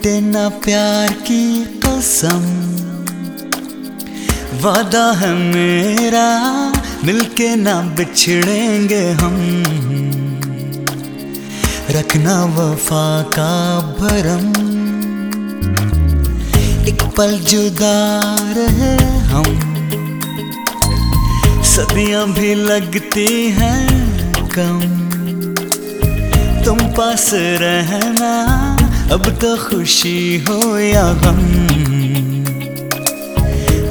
टूटे ना प्यार की कसम। वादा है मेरा, मिलके ना बिछड़ेंगे हम। रखना वफा का भरम। एक पल जुदा रहे हम। सदियाँ भी लगती हैं कम। तुम पास रहना अब तो खुशी हो या गम,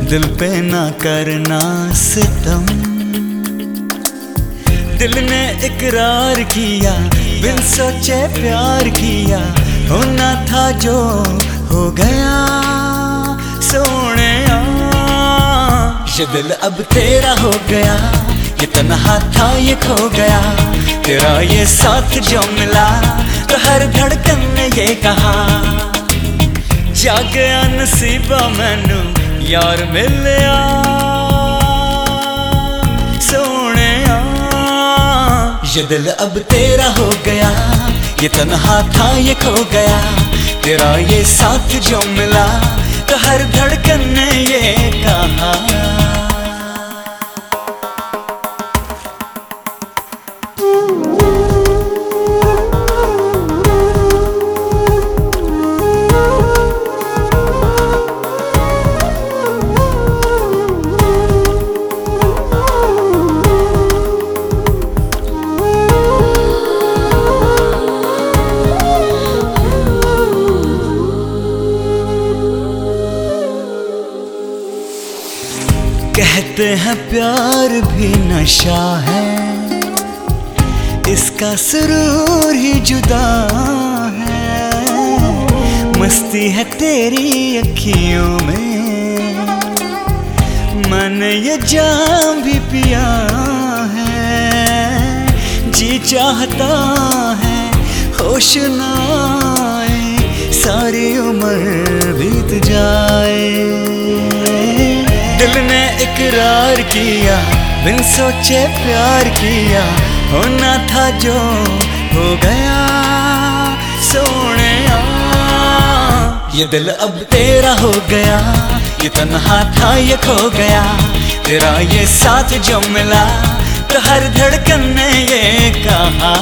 दिल पे ना करना सितम। दिल ने इकरार किया, बिन सोचे प्यार किया, होना था जो हो गया सोने ये दिल अब तेरा हो गया, ये तनहा था ये खो गया, तेरा ये साथ जो मिला तो हर धड़कन ये कहा जा गया नसीबा मैनू यार मिलया। सोने ये दिल अब तेरा हो गया, ये तनहा था, ये खो गया। तेरा ये साथ जो मिला तो हर धड़कन ने ये कहा कहते हैं प्यार भी नशा है। इसका सुरूर ही जुदा है। मस्ती है तेरी अखियों में। मैंने ये जाम भी पिया है। जी चाहता है होश ना आए, सारी उम्र बीत जाए। दिल ने इकरार किया, बिन सोचे प्यार किया, होना था जो हो गया सोने ये दिल अब तेरा हो गया, ये तन्हा था, ये खो गया, तेरा ये साथ जो मिला तो हर धड़कन ने ये कहा।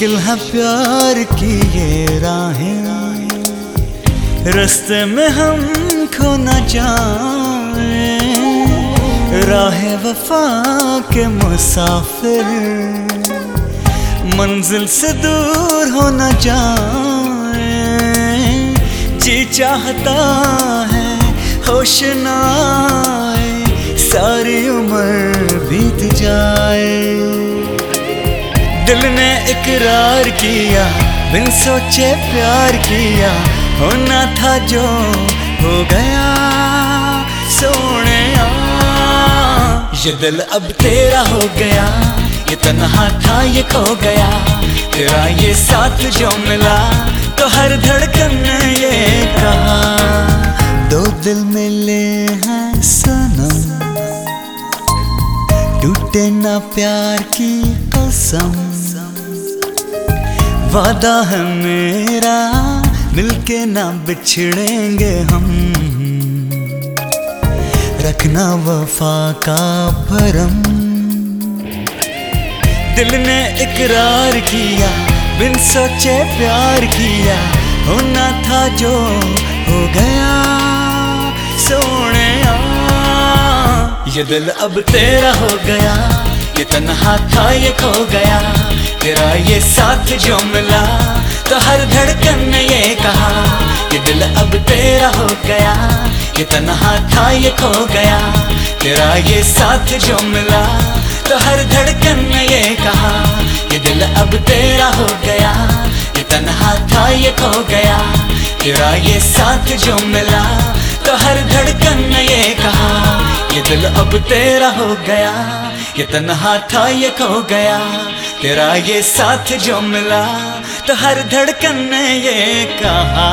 मुश्किल है प्यार की ये राहें। रास्ते में हम खो न जाए। राह वफा के मुसाफिर। मंजिल से दूर हो न जाए। जी चाहता है होश ना आए, सारी उम्र बीत जाए। ने इकरार किया, बिन सोचे प्यार किया, होना था जो हो गया। सोने ये दिल अब तेरा हो गया, ये तन्हा था, ये खो गया। तेरा ये साथ जो मिला तो हर धड़कन ये कहा वादा है मेरा, मिलके ना बिछड़ेंगे हम। रखना वफा का भरम। दिल ने इकरार किया, बिन सोचे प्यार किया, होना था जो हो गया, सोने ये दिल अब तेरा हो गया, ये तन्हा था ये खो गया। तेरा ये साथ जो मिला तो हर धड़कन ने ये कहा ये दिल अब तेरा हो गया ये तन्हा था ये खो गया। तेरा ये साथ जो मिला तो हर धड़कन ने ये कहा ये दिल अब तेरा हो गया ये तन्हा था ये खो गया। तेरा ये साथ जो मिला तो हर धड़कन ने ये कहा। ये दिल अब तेरा हो गया, ये तन्हा था, ये खो गया। तेरा ये साथ जो मिला तो हर धड़कन ने ये कहा।